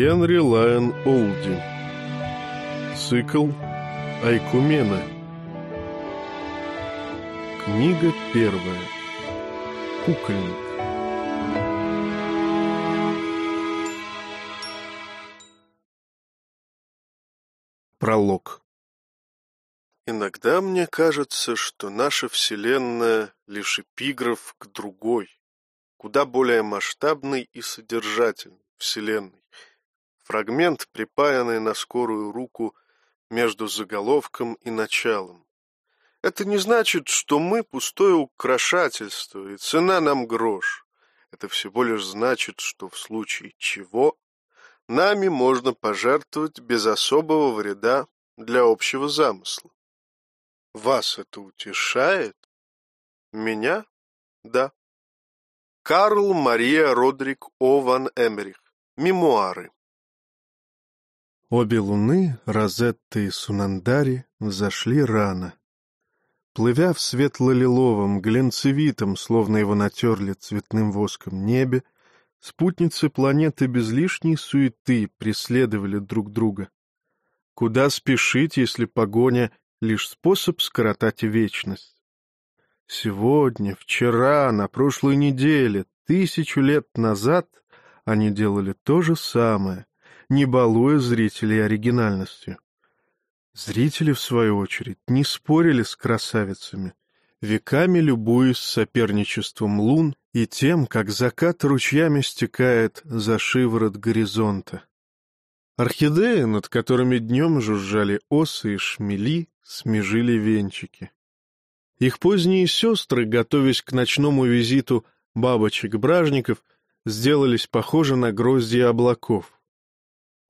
Генри Лайон Олди. Цикл Айкумена Книга первая. Кукольник. Пролог. Иногда мне кажется, что наша Вселенная — лишь эпиграф к другой, куда более масштабной и содержательной Вселенной, Фрагмент, припаянный на скорую руку между заголовком и началом. Это не значит, что мы пустое украшательство, и цена нам грош. Это всего лишь значит, что в случае чего нами можно пожертвовать без особого вреда для общего замысла. Вас это утешает? Меня? Да. Карл Мария Родрик О. Ван Эмерих. Мемуары. Обе луны, Розетта и Сунандари, взошли рано. Плывя в светло-лиловом, глянцевитом, словно его натерли цветным воском небе, спутницы планеты без лишней суеты преследовали друг друга. Куда спешить, если погоня — лишь способ скоротать вечность? Сегодня, вчера, на прошлой неделе, тысячу лет назад они делали то же самое, не балуя зрителей оригинальностью. Зрители, в свою очередь, не спорили с красавицами, веками любуясь соперничеством лун и тем, как закат ручьями стекает за шиворот горизонта. Орхидеи, над которыми днем жужжали осы и шмели, смежили венчики. Их поздние сестры, готовясь к ночному визиту бабочек-бражников, сделались похожи на грозди облаков.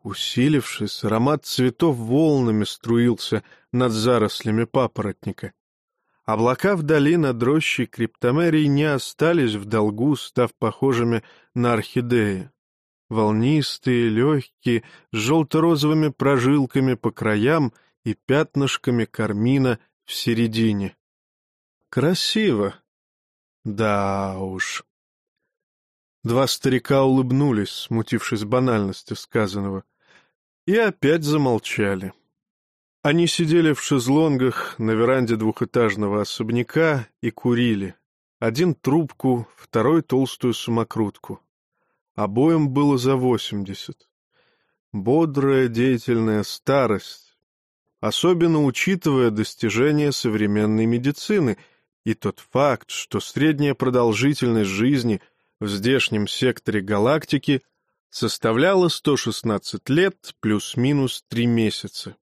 Усилившись, аромат цветов волнами струился над зарослями папоротника. Облака вдали над рощей криптомерии не остались в долгу, став похожими на орхидеи. Волнистые, легкие, с желто-розовыми прожилками по краям и пятнышками кармина в середине. Красиво. Да уж. Два старика улыбнулись, смутившись банальности сказанного, и опять замолчали. Они сидели в шезлонгах на веранде двухэтажного особняка и курили. Один трубку, второй толстую самокрутку. Обоим было за восемьдесят. Бодрая, деятельная старость, особенно учитывая достижения современной медицины и тот факт, что средняя продолжительность жизни — в здешнем секторе галактики составляла 116 лет плюс-минус 3 месяца.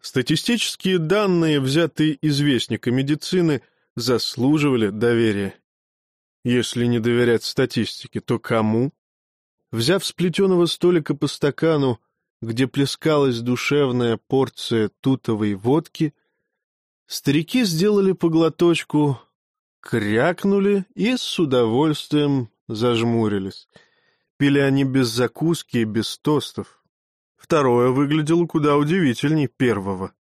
Статистические данные, взятые из Вестника медицины, заслуживали доверия. Если не доверять статистике, то кому? Взяв с плетеного столика по стакану, где плескалась душевная порция тутовой водки, старики сделали поглоточку, крякнули и с удовольствием зажмурились. Пили они без закуски и без тостов. Второе выглядело куда удивительней первого.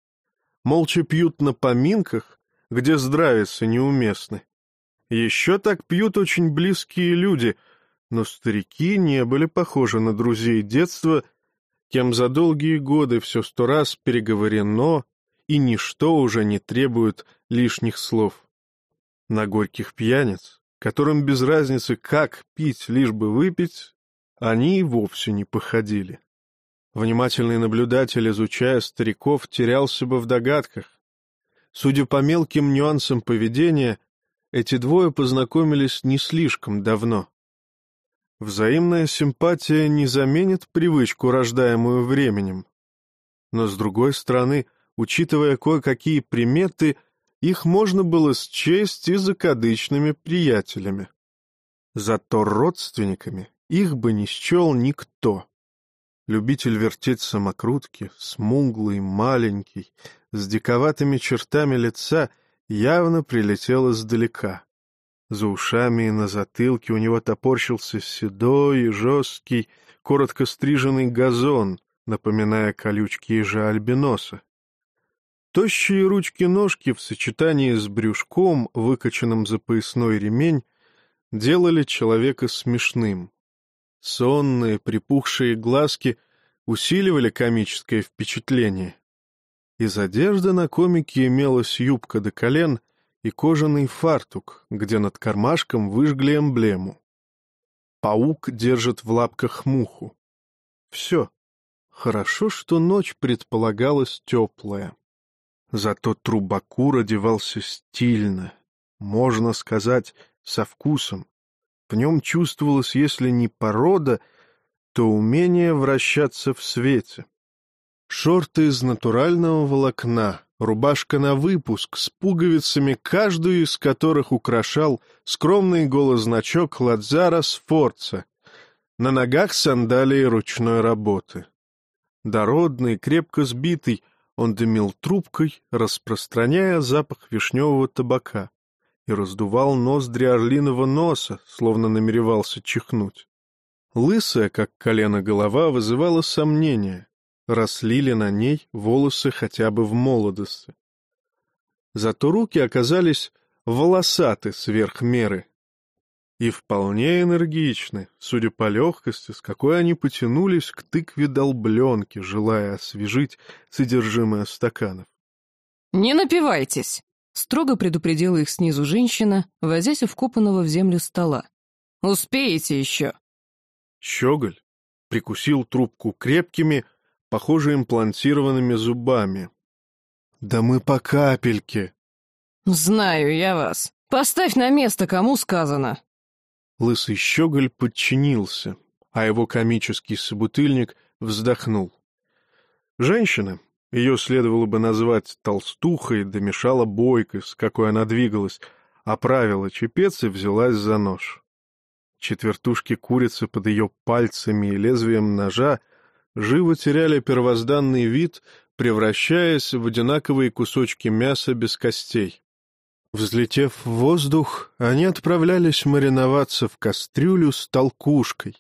Молча пьют на поминках, где здравицы неуместны. Еще так пьют очень близкие люди, но старики не были похожи на друзей детства, кем за долгие годы все сто раз переговорено, и ничто уже не требует лишних слов. На горьких пьяниц которым без разницы, как пить, лишь бы выпить, они и вовсе не походили. Внимательный наблюдатель, изучая стариков, терялся бы в догадках. Судя по мелким нюансам поведения, эти двое познакомились не слишком давно. Взаимная симпатия не заменит привычку, рождаемую временем. Но, с другой стороны, учитывая кое-какие приметы, их можно было счесть и закадычными приятелями. Зато родственниками их бы не счел никто. Любитель вертеть самокрутки, смуглый, маленький, с диковатыми чертами лица, явно прилетел издалека. За ушами и на затылке у него топорщился седой и жесткий, коротко стриженный газон, напоминая колючки ежа-альбиноса. Тощие ручки-ножки в сочетании с брюшком, выкоченным за поясной ремень, делали человека смешным. Сонные, припухшие глазки усиливали комическое впечатление. Из одежды на комике имелась юбка до колен и кожаный фартук, где над кармашком выжгли эмблему. Паук держит в лапках муху. Все. Хорошо, что ночь предполагалась теплая. Зато трубакур одевался стильно, можно сказать, со вкусом. В нем чувствовалась, если не порода, то умение вращаться в свете. Шорты из натурального волокна, рубашка на выпуск с пуговицами, каждую из которых украшал скромный голозначок Ладзара Сфорца, на ногах сандалии ручной работы. Дородный, крепко сбитый, он дымил трубкой, распространяя запах вишневого табака, и раздувал ноздри орлиного носа, словно намеревался чихнуть. Лысая, как колено голова, вызывала сомнения росли ли на ней волосы хотя бы в молодости. Зато руки оказались волосаты сверх меры и вполне энергичны, судя по легкости, с какой они потянулись к тыкве долбленки, желая освежить содержимое стаканов. «Не напивайтесь!» — строго предупредила их снизу женщина, возясь у вкопанного в землю стола. «Успеете еще!» Щеголь прикусил трубку крепкими, похоже, имплантированными зубами. «Да мы по капельке!» «Знаю я вас. Поставь на место, кому сказано!» Лысый щеголь подчинился, а его комический собутыльник вздохнул. Женщина, ее следовало бы назвать толстухой, домешала бойкой, с какой она двигалась, оправила чепец и взялась за нож. Четвертушки курицы под ее пальцами и лезвием ножа — живо теряли первозданный вид, превращаясь в одинаковые кусочки мяса без костей. Взлетев в воздух, они отправлялись мариноваться в кастрюлю с толкушкой,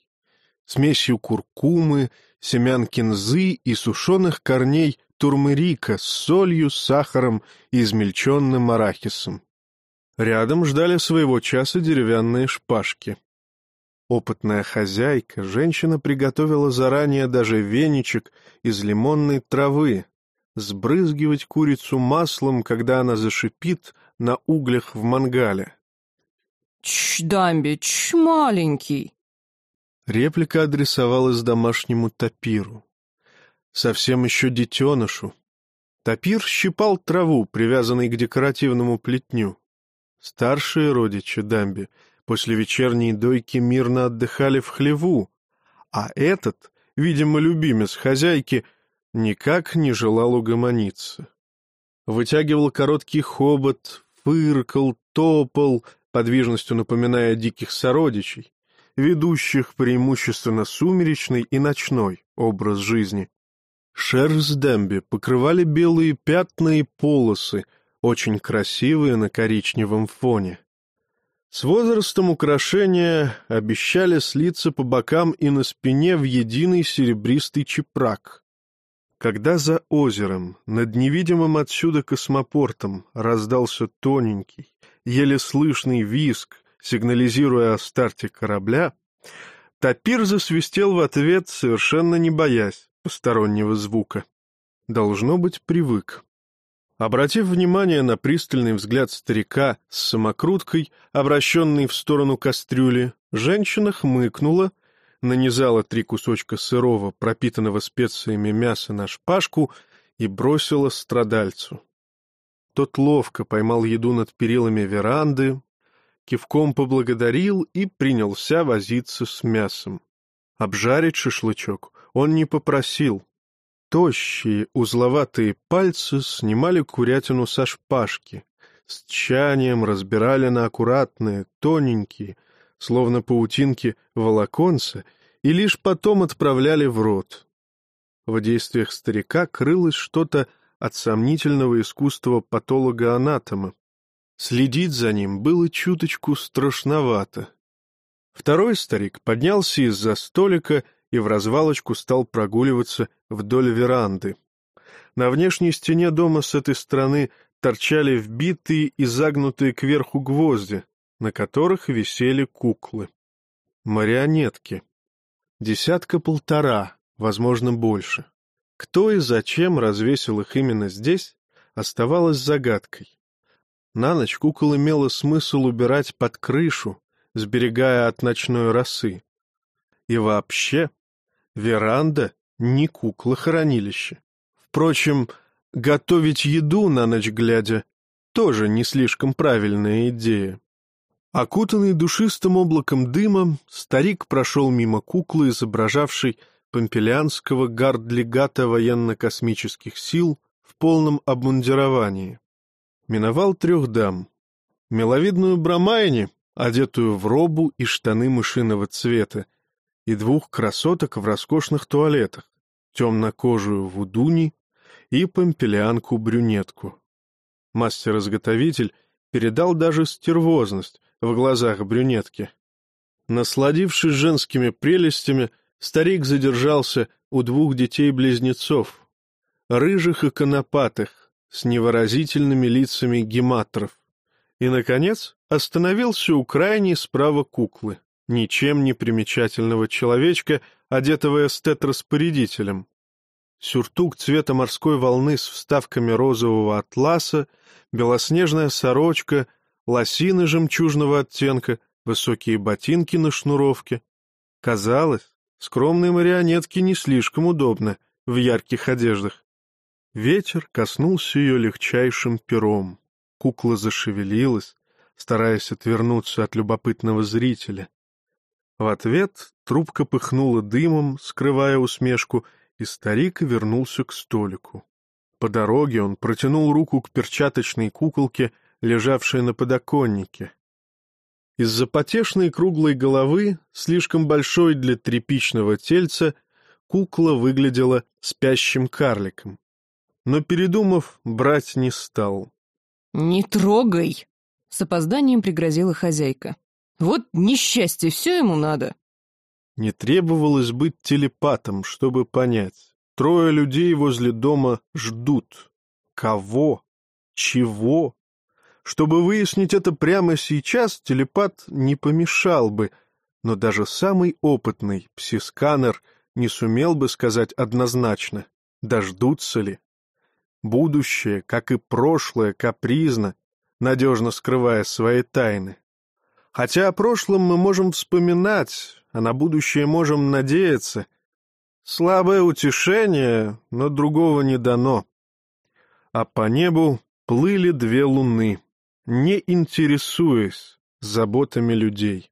смесью куркумы, семян кинзы и сушеных корней турмерика с солью, сахаром и измельченным арахисом. Рядом ждали своего часа деревянные шпажки. Опытная хозяйка, женщина приготовила заранее даже веничек из лимонной травы, сбрызгивать курицу маслом, когда она зашипит на углях в мангале. «Чш, Дамби, чш, маленький!» Реплика адресовалась домашнему тапиру. Совсем еще детенышу. Тапир щипал траву, привязанный к декоративному плетню. Старшие родичи Дамби — после вечерней дойки мирно отдыхали в хлеву, а этот, видимо, любимец хозяйки, никак не желал угомониться. Вытягивал короткий хобот, фыркал, топал, подвижностью напоминая диких сородичей, ведущих преимущественно сумеречный и ночной образ жизни. Шерсть Демби покрывали белые пятна и полосы, очень красивые на коричневом фоне. С возрастом украшения обещали слиться по бокам и на спине в единый серебристый чепрак. Когда за озером, над невидимым отсюда космопортом, раздался тоненький, еле слышный виск, сигнализируя о старте корабля, Тапир засвистел в ответ, совершенно не боясь постороннего звука. Должно быть, привык. Обратив внимание на пристальный взгляд старика с самокруткой, обращенной в сторону кастрюли, женщина хмыкнула, нанизала три кусочка сырого, пропитанного специями мяса на шпажку и бросила страдальцу. Тот ловко поймал еду над перилами веранды, кивком поблагодарил и принялся возиться с мясом. Обжарить шашлычок он не попросил, Тощие, узловатые пальцы снимали курятину со шпажки, с тщанием разбирали на аккуратные, тоненькие, словно паутинки, волоконца, и лишь потом отправляли в рот. В действиях старика крылось что-то от сомнительного искусства патолога-анатома. Следить за ним было чуточку страшновато. Второй старик поднялся из-за столика и в развалочку стал прогуливаться вдоль веранды. На внешней стене дома с этой стороны торчали вбитые и загнутые кверху гвозди, на которых висели куклы. Марионетки. Десятка-полтора, возможно, больше. Кто и зачем развесил их именно здесь, оставалось загадкой. На ночь кукол имело смысл убирать под крышу, сберегая от ночной росы. И вообще, веранда — не кукла-хранилище. Впрочем, готовить еду на ночь глядя — тоже не слишком правильная идея. Окутанный душистым облаком дыма, старик прошел мимо куклы, изображавшей помпелианского гардлегата военно-космических сил в полном обмундировании. Миновал трех дам. Миловидную Брамайни, одетую в робу и штаны мышиного цвета, и двух красоток в роскошных туалетах, темнокожую Вудуни и помпелианку-брюнетку. Мастер-изготовитель передал даже стервозность, в глазах брюнетки. Насладившись женскими прелестями, старик задержался у двух детей-близнецов, рыжих и конопатых, с невыразительными лицами гематров, и, наконец, остановился у крайней справа куклы, ничем не примечательного человечка, одетого эстет-распорядителем. Сюртук цвета морской волны с вставками розового атласа, белоснежная сорочка — лосины жемчужного оттенка, высокие ботинки на шнуровке. Казалось, скромной марионетке не слишком удобно в ярких одеждах. Ветер коснулся ее легчайшим пером. Кукла зашевелилась, стараясь отвернуться от любопытного зрителя. В ответ трубка пыхнула дымом, скрывая усмешку, и старик вернулся к столику. По дороге он протянул руку к перчаточной куколке лежавшая на подоконнике. Из-за потешной круглой головы, слишком большой для тряпичного тельца, кукла выглядела спящим карликом. Но, передумав, брать не стал. «Не трогай!» — с опозданием пригрозила хозяйка. «Вот несчастье, все ему надо!» Не требовалось быть телепатом, чтобы понять. Трое людей возле дома ждут. Кого? Чего? Чтобы выяснить это прямо сейчас, телепат не помешал бы, но даже самый опытный псисканер не сумел бы сказать однозначно, дождутся ли. Будущее, как и прошлое, капризно, надежно скрывая свои тайны. Хотя о прошлом мы можем вспоминать, а на будущее можем надеяться. Слабое утешение, но другого не дано. А по небу плыли две луны не интересуясь заботами людей.